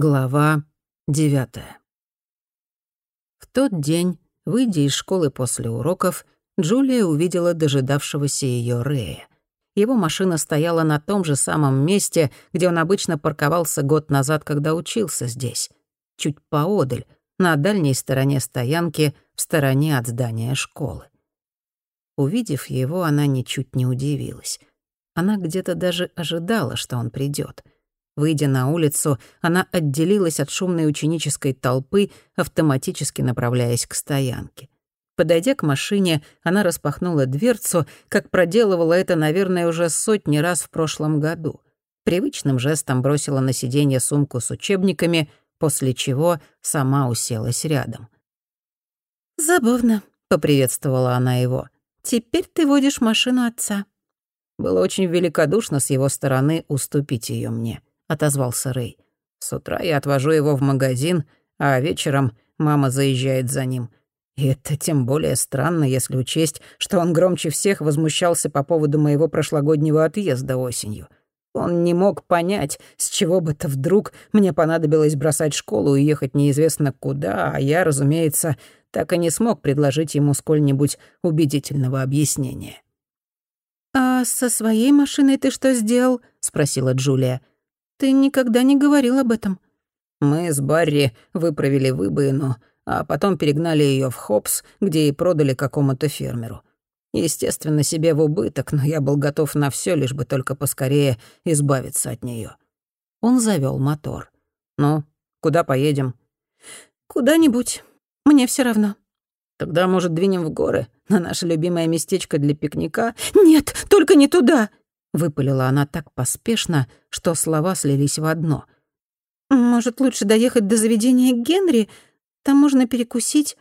Глава девятая. В тот день, выйдя из школы после уроков, Джулия увидела дожидавшегося ее Рея. Его машина стояла на том же самом месте, где он обычно парковался год назад, когда учился здесь. Чуть поодаль, на дальней стороне стоянки, в стороне от здания школы. Увидев его, она ничуть не удивилась. Она где-то даже ожидала, что он придет — Выйдя на улицу, она отделилась от шумной ученической толпы, автоматически направляясь к стоянке. Подойдя к машине, она распахнула дверцу, как проделывала это, наверное, уже сотни раз в прошлом году. Привычным жестом бросила на сиденье сумку с учебниками, после чего сама уселась рядом. «Забавно», — поприветствовала она его. «Теперь ты водишь машину отца». Было очень великодушно с его стороны уступить ее мне. — отозвался Рэй. «С утра я отвожу его в магазин, а вечером мама заезжает за ним. И это тем более странно, если учесть, что он громче всех возмущался по поводу моего прошлогоднего отъезда осенью. Он не мог понять, с чего бы то вдруг мне понадобилось бросать школу и ехать неизвестно куда, а я, разумеется, так и не смог предложить ему сколь-нибудь убедительного объяснения. «А со своей машиной ты что сделал?» — спросила Джулия. Ты никогда не говорил об этом». Мы с Барри выправили выбоину, а потом перегнали ее в Хопс, где и продали какому-то фермеру. Естественно, себе в убыток, но я был готов на все, лишь бы только поскорее избавиться от нее. Он завел мотор. «Ну, куда поедем?» «Куда-нибудь. Мне все равно». «Тогда, может, двинем в горы, на наше любимое местечко для пикника?» «Нет, только не туда!» — выпалила она так поспешно, что слова слились в одно. «Может, лучше доехать до заведения Генри? Там можно перекусить».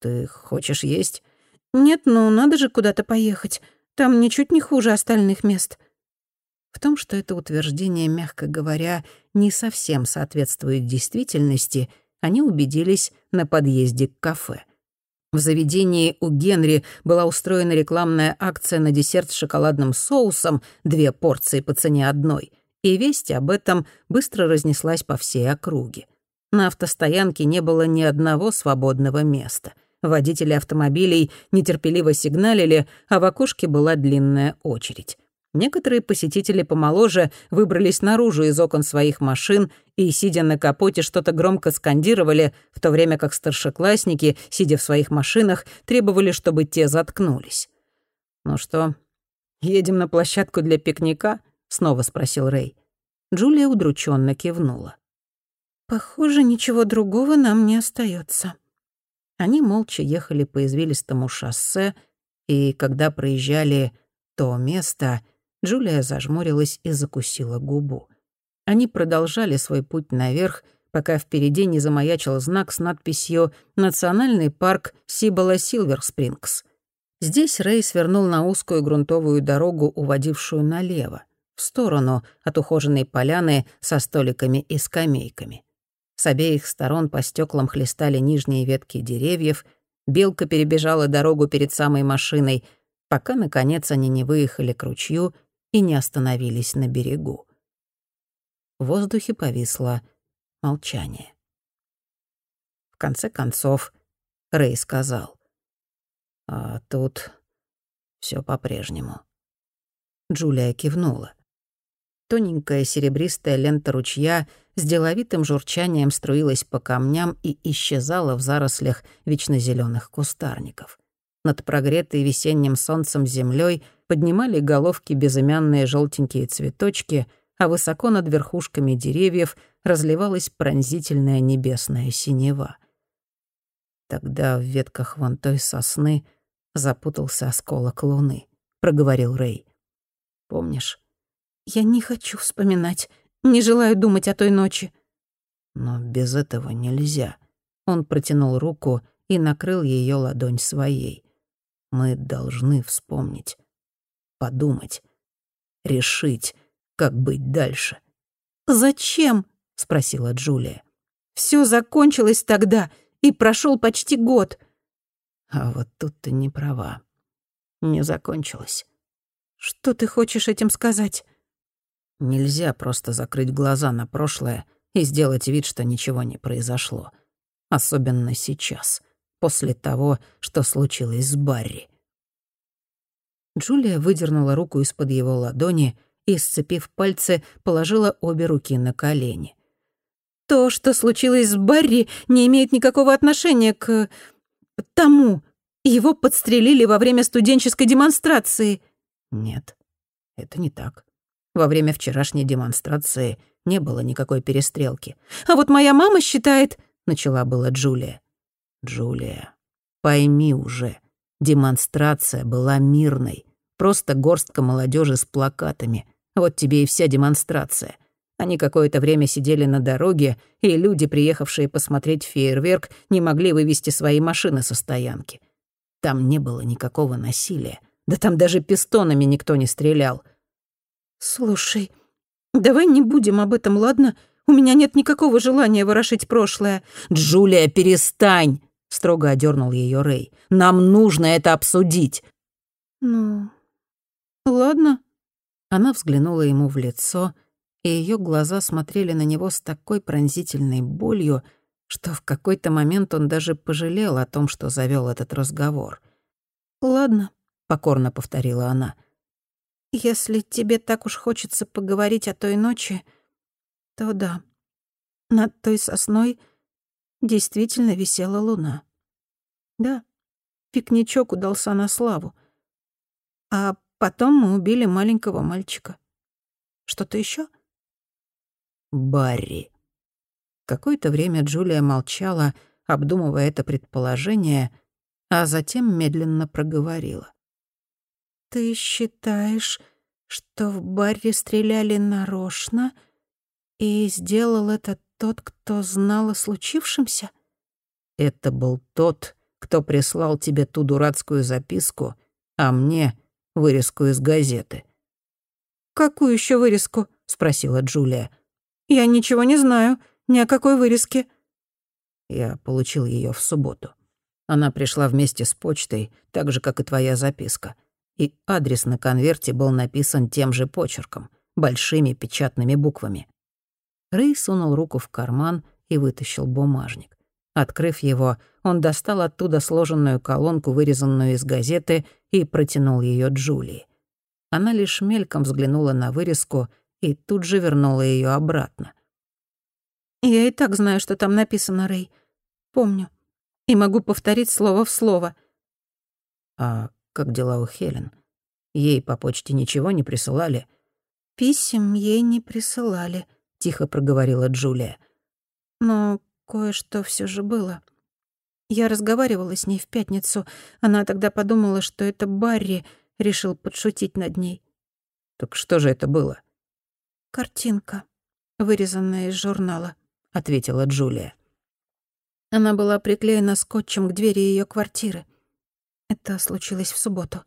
«Ты хочешь есть?» «Нет, ну надо же куда-то поехать. Там ничуть не хуже остальных мест». В том, что это утверждение, мягко говоря, не совсем соответствует действительности, они убедились на подъезде к кафе. В заведении у Генри была устроена рекламная акция на десерт с шоколадным соусом, две порции по цене одной, и весть об этом быстро разнеслась по всей округе. На автостоянке не было ни одного свободного места. Водители автомобилей нетерпеливо сигналили, а в окошке была длинная очередь. Некоторые посетители помоложе выбрались наружу из окон своих машин и, сидя на капоте, что-то громко скандировали, в то время как старшеклассники, сидя в своих машинах, требовали, чтобы те заткнулись. «Ну что, едем на площадку для пикника?» — снова спросил Рэй. Джулия удрученно кивнула. «Похоже, ничего другого нам не остается. Они молча ехали по извилистому шоссе, и когда проезжали то место, Джулия зажмурилась и закусила губу. Они продолжали свой путь наверх, пока впереди не замаячил знак с надписью «Национальный парк Сибола Силвер Спрингс». Здесь Рэй свернул на узкую грунтовую дорогу, уводившую налево, в сторону от ухоженной поляны со столиками и скамейками. С обеих сторон по стеклам хлестали нижние ветки деревьев, белка перебежала дорогу перед самой машиной, пока, наконец, они не выехали к ручью и не остановились на берегу. В воздухе повисло молчание. В конце концов, Рэй сказал. «А тут все по-прежнему». Джулия кивнула. Тоненькая серебристая лента ручья с деловитым журчанием струилась по камням и исчезала в зарослях вечно кустарников. Над прогретой весенним солнцем землей поднимали головки безымянные желтенькие цветочки, а высоко над верхушками деревьев разливалась пронзительная небесная синева. Тогда в ветках вон той сосны запутался осколок луны, проговорил Рэй. Помнишь? Я не хочу вспоминать, не желаю думать о той ночи. Но без этого нельзя. Он протянул руку и накрыл ее ладонь своей. Мы должны вспомнить, подумать, решить, как быть дальше. «Зачем?» — спросила Джулия. Все закончилось тогда, и прошел почти год». «А вот тут ты не права. Не закончилось». «Что ты хочешь этим сказать?» Нельзя просто закрыть глаза на прошлое и сделать вид, что ничего не произошло. Особенно сейчас, после того, что случилось с Барри. Джулия выдернула руку из-под его ладони и, сцепив пальцы, положила обе руки на колени. «То, что случилось с Барри, не имеет никакого отношения к... тому. Его подстрелили во время студенческой демонстрации». «Нет, это не так. Во время вчерашней демонстрации не было никакой перестрелки. «А вот моя мама считает...» — начала была Джулия. «Джулия, пойми уже, демонстрация была мирной. Просто горстка молодежи с плакатами. Вот тебе и вся демонстрация. Они какое-то время сидели на дороге, и люди, приехавшие посмотреть фейерверк, не могли вывести свои машины со стоянки. Там не было никакого насилия. Да там даже пистонами никто не стрелял. «Слушай, давай не будем об этом, ладно? У меня нет никакого желания ворошить прошлое». «Джулия, перестань!» — строго одернул ее Рэй. «Нам нужно это обсудить». «Ну, ладно». Она взглянула ему в лицо, и ее глаза смотрели на него с такой пронзительной болью, что в какой-то момент он даже пожалел о том, что завел этот разговор. «Ладно», — покорно повторила она. Если тебе так уж хочется поговорить о той ночи, то да. Над той сосной действительно висела луна. Да, пикничок удался на славу. А потом мы убили маленького мальчика. Что-то еще? Барри. Какое-то время Джулия молчала, обдумывая это предположение, а затем медленно проговорила. «Ты считаешь, что в баре стреляли нарочно, и сделал это тот, кто знал о случившемся?» «Это был тот, кто прислал тебе ту дурацкую записку, а мне — вырезку из газеты». «Какую еще вырезку?» — спросила Джулия. «Я ничего не знаю, ни о какой вырезке». Я получил ее в субботу. Она пришла вместе с почтой, так же, как и твоя записка и адрес на конверте был написан тем же почерком, большими печатными буквами. Рэй сунул руку в карман и вытащил бумажник. Открыв его, он достал оттуда сложенную колонку, вырезанную из газеты, и протянул ее Джулии. Она лишь мельком взглянула на вырезку и тут же вернула ее обратно. «Я и так знаю, что там написано, Рэй. Помню. И могу повторить слово в слово». «А как дела у Хелен? Ей по почте ничего не присылали?» «Писем ей не присылали», — тихо проговорила Джулия. «Но кое-что все же было. Я разговаривала с ней в пятницу. Она тогда подумала, что это Барри решил подшутить над ней». «Так что же это было?» «Картинка, вырезанная из журнала», — ответила Джулия. Она была приклеена скотчем к двери ее квартиры. Это случилось в субботу.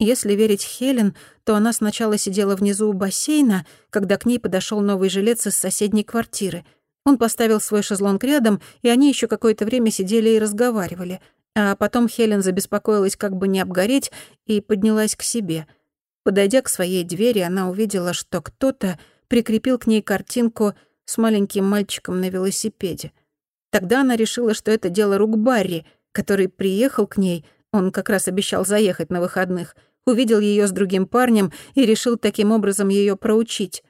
Если верить Хелен, то она сначала сидела внизу у бассейна, когда к ней подошел новый жилец из соседней квартиры. Он поставил свой шезлонг рядом, и они еще какое-то время сидели и разговаривали. А потом Хелен забеспокоилась, как бы не обгореть, и поднялась к себе. Подойдя к своей двери, она увидела, что кто-то прикрепил к ней картинку с маленьким мальчиком на велосипеде. Тогда она решила, что это дело рук Барри, который приехал к ней — он как раз обещал заехать на выходных, увидел ее с другим парнем и решил таким образом ее проучить.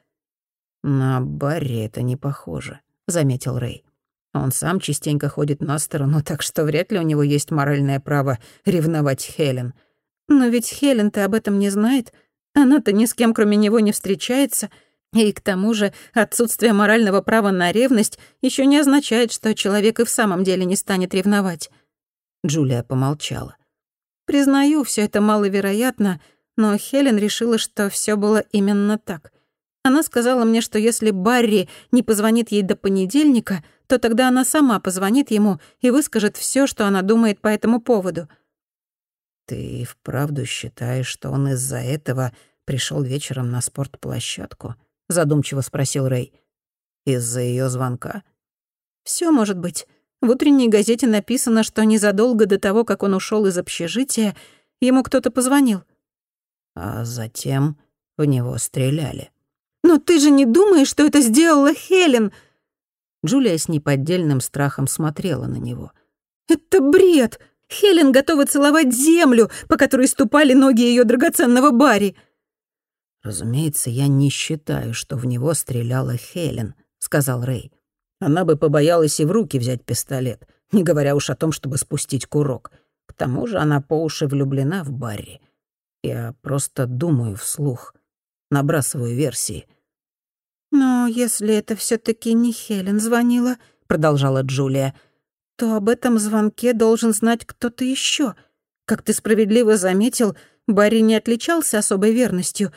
«На Барри это не похоже», — заметил Рэй. «Он сам частенько ходит на сторону, так что вряд ли у него есть моральное право ревновать Хелен». «Но ведь Хелен-то об этом не знает. Она-то ни с кем, кроме него, не встречается. И к тому же отсутствие морального права на ревность еще не означает, что человек и в самом деле не станет ревновать». Джулия помолчала. Признаю, все это маловероятно, но Хелен решила, что все было именно так. Она сказала мне, что если Барри не позвонит ей до понедельника, то тогда она сама позвонит ему и выскажет все, что она думает по этому поводу. «Ты вправду считаешь, что он из-за этого пришел вечером на спортплощадку?» — задумчиво спросил Рэй. «Из-за ее звонка?» Все может быть. В утренней газете написано, что незадолго до того, как он ушел из общежития, ему кто-то позвонил. А затем в него стреляли. «Но ты же не думаешь, что это сделала Хелен?» Джулия с неподдельным страхом смотрела на него. «Это бред! Хелен готова целовать землю, по которой ступали ноги ее драгоценного Барри!» «Разумеется, я не считаю, что в него стреляла Хелен», — сказал Рэй. «Она бы побоялась и в руки взять пистолет, не говоря уж о том, чтобы спустить курок. К тому же она по уши влюблена в Барри. Я просто думаю вслух, набрасываю версии». «Но если это все таки не Хелен звонила», — продолжала Джулия, «то об этом звонке должен знать кто-то еще. Как ты справедливо заметил, Барри не отличался особой верностью.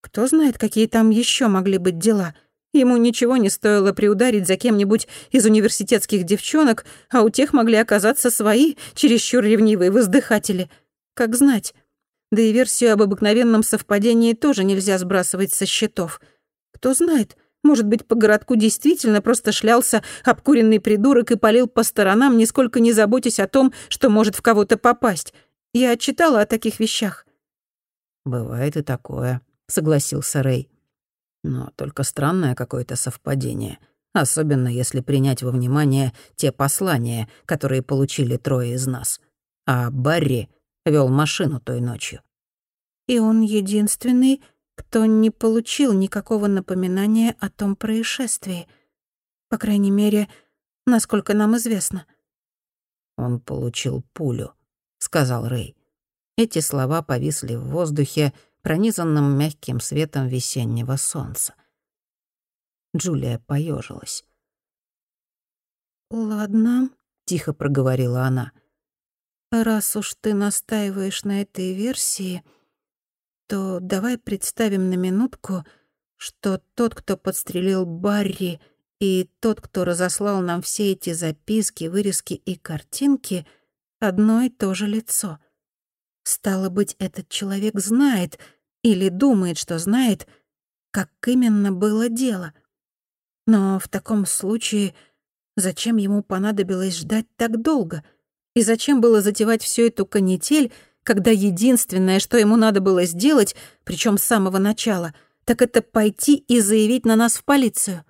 Кто знает, какие там еще могли быть дела. Ему ничего не стоило приударить за кем-нибудь из университетских девчонок, а у тех могли оказаться свои, чересчур ревнивые воздыхатели. Как знать. Да и версию об обыкновенном совпадении тоже нельзя сбрасывать со счетов». Кто знает, может быть, по городку действительно просто шлялся обкуренный придурок и палил по сторонам, нисколько не заботясь о том, что может в кого-то попасть. Я читала о таких вещах. «Бывает и такое», — согласился Рэй. «Но только странное какое-то совпадение, особенно если принять во внимание те послания, которые получили трое из нас. А Барри вел машину той ночью». «И он единственный, кто не получил никакого напоминания о том происшествии. По крайней мере, насколько нам известно. «Он получил пулю», — сказал Рэй. Эти слова повисли в воздухе, пронизанном мягким светом весеннего солнца. Джулия поежилась. «Ладно», — тихо проговорила она. «Раз уж ты настаиваешь на этой версии, то давай представим на минутку, что тот, кто подстрелил Барри, и тот, кто разослал нам все эти записки, вырезки и картинки, одно и то же лицо. Стало быть, этот человек знает или думает, что знает, как именно было дело. Но в таком случае зачем ему понадобилось ждать так долго? И зачем было затевать всю эту канитель, когда единственное, что ему надо было сделать, причем с самого начала, так это пойти и заявить на нас в полицию.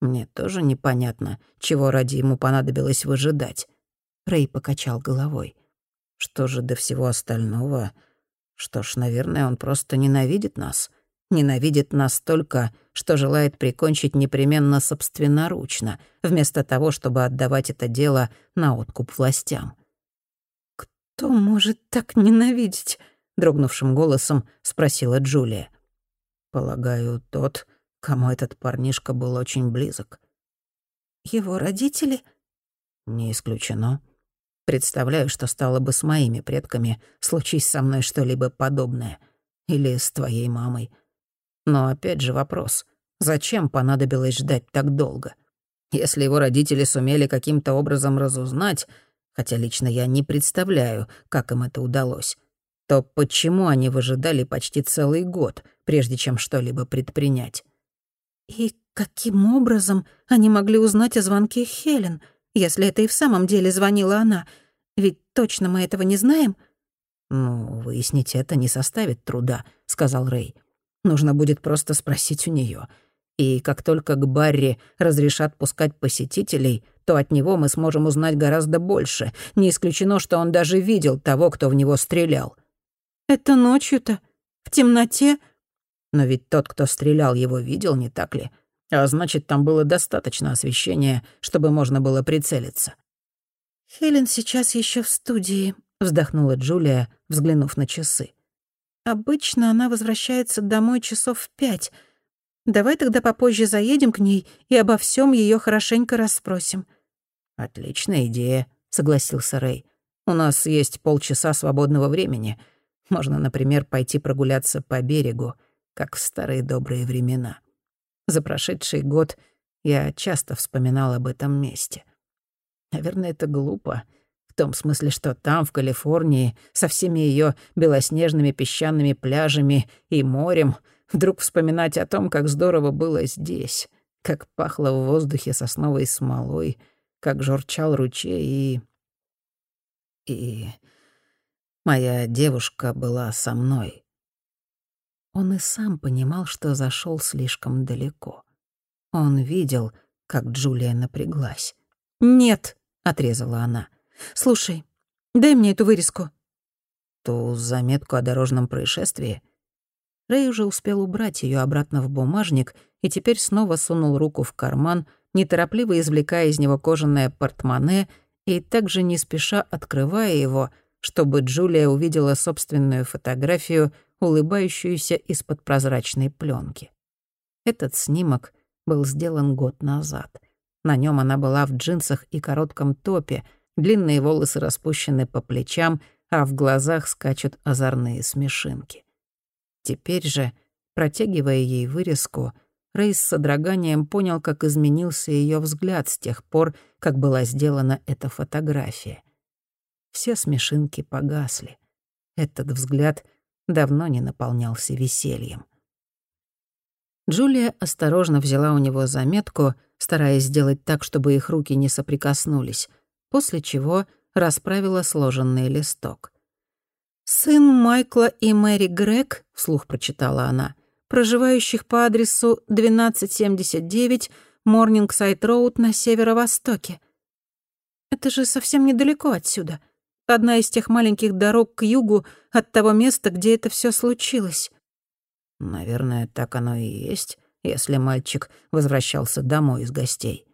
Мне тоже непонятно, чего ради ему понадобилось выжидать. Рэй покачал головой. Что же до всего остального? Что ж, наверное, он просто ненавидит нас. Ненавидит настолько, что желает прикончить непременно собственноручно, вместо того, чтобы отдавать это дело на откуп властям. «Кто может так ненавидеть?» — дрогнувшим голосом спросила Джулия. «Полагаю, тот, кому этот парнишка был очень близок». «Его родители?» «Не исключено. Представляю, что стало бы с моими предками, случись со мной что-либо подобное. Или с твоей мамой. Но опять же вопрос, зачем понадобилось ждать так долго? Если его родители сумели каким-то образом разузнать, хотя лично я не представляю, как им это удалось, то почему они выжидали почти целый год, прежде чем что-либо предпринять? И каким образом они могли узнать о звонке Хелен, если это и в самом деле звонила она? Ведь точно мы этого не знаем. «Ну, выяснить это не составит труда», — сказал Рэй. «Нужно будет просто спросить у нее. И как только к Барри разрешат пускать посетителей, то от него мы сможем узнать гораздо больше. Не исключено, что он даже видел того, кто в него стрелял. Это ночью-то? В темноте? Но ведь тот, кто стрелял, его видел, не так ли? А значит, там было достаточно освещения, чтобы можно было прицелиться. «Хелен сейчас еще в студии», — вздохнула Джулия, взглянув на часы. «Обычно она возвращается домой часов в пять. Давай тогда попозже заедем к ней и обо всем ее хорошенько расспросим». «Отличная идея», — согласился Рэй. «У нас есть полчаса свободного времени. Можно, например, пойти прогуляться по берегу, как в старые добрые времена. За прошедший год я часто вспоминал об этом месте. Наверное, это глупо, в том смысле, что там, в Калифорнии, со всеми ее белоснежными песчаными пляжами и морем — Вдруг вспоминать о том, как здорово было здесь, как пахло в воздухе сосновой смолой, как журчал ручей и... И... Моя девушка была со мной. Он и сам понимал, что зашел слишком далеко. Он видел, как Джулия напряглась. «Нет», — отрезала она. «Слушай, дай мне эту вырезку». «Ту заметку о дорожном происшествии?» Рэй уже успел убрать ее обратно в бумажник и теперь снова сунул руку в карман, неторопливо извлекая из него кожаное портмоне и также не спеша открывая его, чтобы Джулия увидела собственную фотографию, улыбающуюся из-под прозрачной пленки. Этот снимок был сделан год назад. На нем она была в джинсах и коротком топе, длинные волосы распущены по плечам, а в глазах скачут озорные смешинки. Теперь же, протягивая ей вырезку, Рейс с содроганием понял, как изменился ее взгляд с тех пор, как была сделана эта фотография. Все смешинки погасли. Этот взгляд давно не наполнялся весельем. Джулия осторожно взяла у него заметку, стараясь сделать так, чтобы их руки не соприкоснулись, после чего расправила сложенный листок. «Сын Майкла и Мэри Грег», — вслух прочитала она, «проживающих по адресу 1279 Морнингсайд-Роуд на северо-востоке. Это же совсем недалеко отсюда. Одна из тех маленьких дорог к югу от того места, где это все случилось». Наверное, так оно и есть, если мальчик возвращался домой из гостей.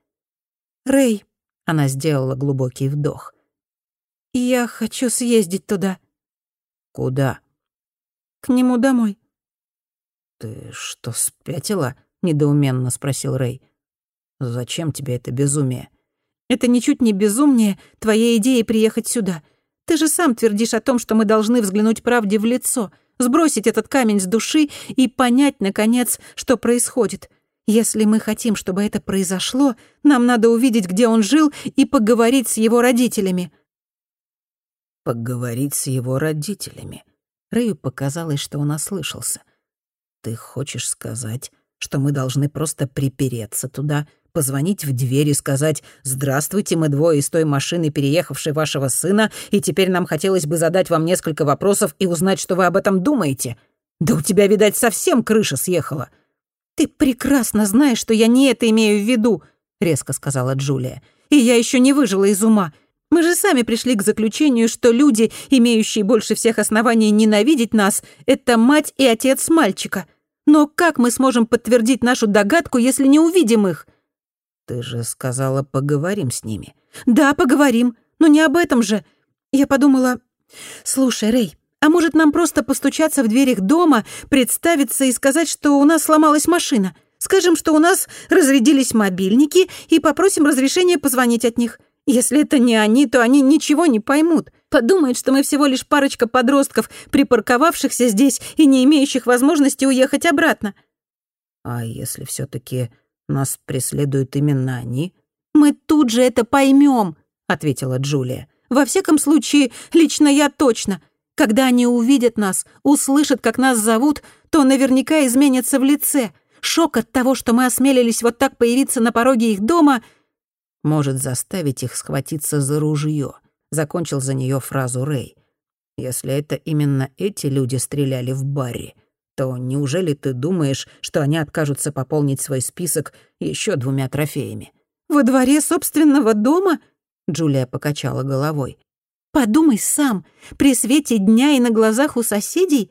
«Рэй», — она сделала глубокий вдох. «Я хочу съездить туда». «Куда?» «К нему домой». «Ты что, спятила?» — недоуменно спросил Рэй. «Зачем тебе это безумие?» «Это ничуть не безумнее твоей идеи приехать сюда. Ты же сам твердишь о том, что мы должны взглянуть правде в лицо сбросить этот камень с души и понять, наконец, что происходит. Если мы хотим, чтобы это произошло, нам надо увидеть, где он жил, и поговорить с его родителями». «Поговорить с его родителями?» Рэю показалось, что он ослышался. «Ты хочешь сказать, что мы должны просто припереться туда, позвонить в дверь и сказать «Здравствуйте, мы двое из той машины, переехавшей вашего сына, и теперь нам хотелось бы задать вам несколько вопросов и узнать, что вы об этом думаете». Да у тебя, видать, совсем крыша съехала». «Ты прекрасно знаешь, что я не это имею в виду», — резко сказала Джулия. «И я еще не выжила из ума. Мы же сами пришли к заключению, что люди, имеющие больше всех оснований ненавидеть нас, это мать и отец мальчика. Но как мы сможем подтвердить нашу догадку, если не увидим их?» «Ты же сказала, поговорим с ними». «Да, поговорим, но не об этом же. Я подумала... Слушай, Рэй, а может нам просто постучаться в дверь их дома, представиться и сказать, что у нас сломалась машина? Скажем, что у нас разрядились мобильники и попросим разрешения позвонить от них. Если это не они, то они ничего не поймут. Подумают, что мы всего лишь парочка подростков, припарковавшихся здесь и не имеющих возможности уехать обратно». «А если все таки нас преследуют именно они?» «Мы тут же это поймем, ответила Джулия. «Во всяком случае, лично я точно. Когда они увидят нас, услышат, как нас зовут, то наверняка изменятся в лице. Шок от того, что мы осмелились вот так появиться на пороге их дома, может заставить их схватиться за ружье. Закончил за нее фразу Рэй. Если это именно эти люди стреляли в Барри, то неужели ты думаешь, что они откажутся пополнить свой список еще двумя трофеями? «Во дворе собственного дома?» Джулия покачала головой. «Подумай сам, при свете дня и на глазах у соседей?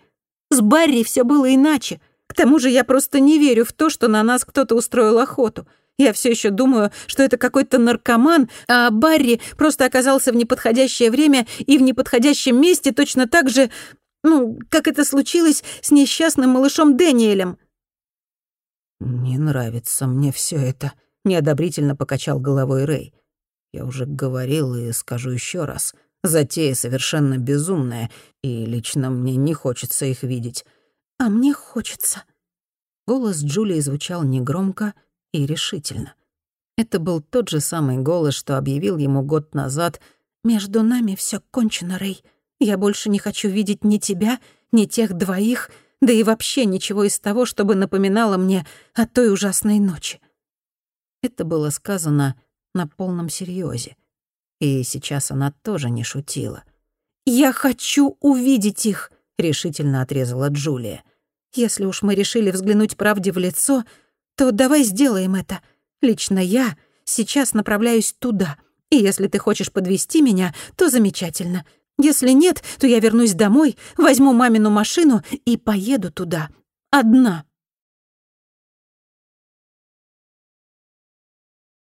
С Барри все было иначе. К тому же я просто не верю в то, что на нас кто-то устроил охоту. Я все еще думаю, что это какой-то наркоман, а Барри просто оказался в неподходящее время и в неподходящем месте точно так же, ну, как это случилось с несчастным малышом Дэниелем». «Не нравится мне все это», — неодобрительно покачал головой Рэй. «Я уже говорил и скажу еще раз. Затея совершенно безумная, и лично мне не хочется их видеть». «А мне хочется». Голос Джулии звучал негромко и решительно. Это был тот же самый голос, что объявил ему год назад «Между нами все кончено, Рэй. Я больше не хочу видеть ни тебя, ни тех двоих, да и вообще ничего из того, чтобы напоминало мне о той ужасной ночи». Это было сказано на полном серьезе, И сейчас она тоже не шутила. «Я хочу увидеть их», — решительно отрезала Джулия. «Если уж мы решили взглянуть правде в лицо, то давай сделаем это. Лично я сейчас направляюсь туда. И если ты хочешь подвести меня, то замечательно. Если нет, то я вернусь домой, возьму мамину машину и поеду туда. Одна.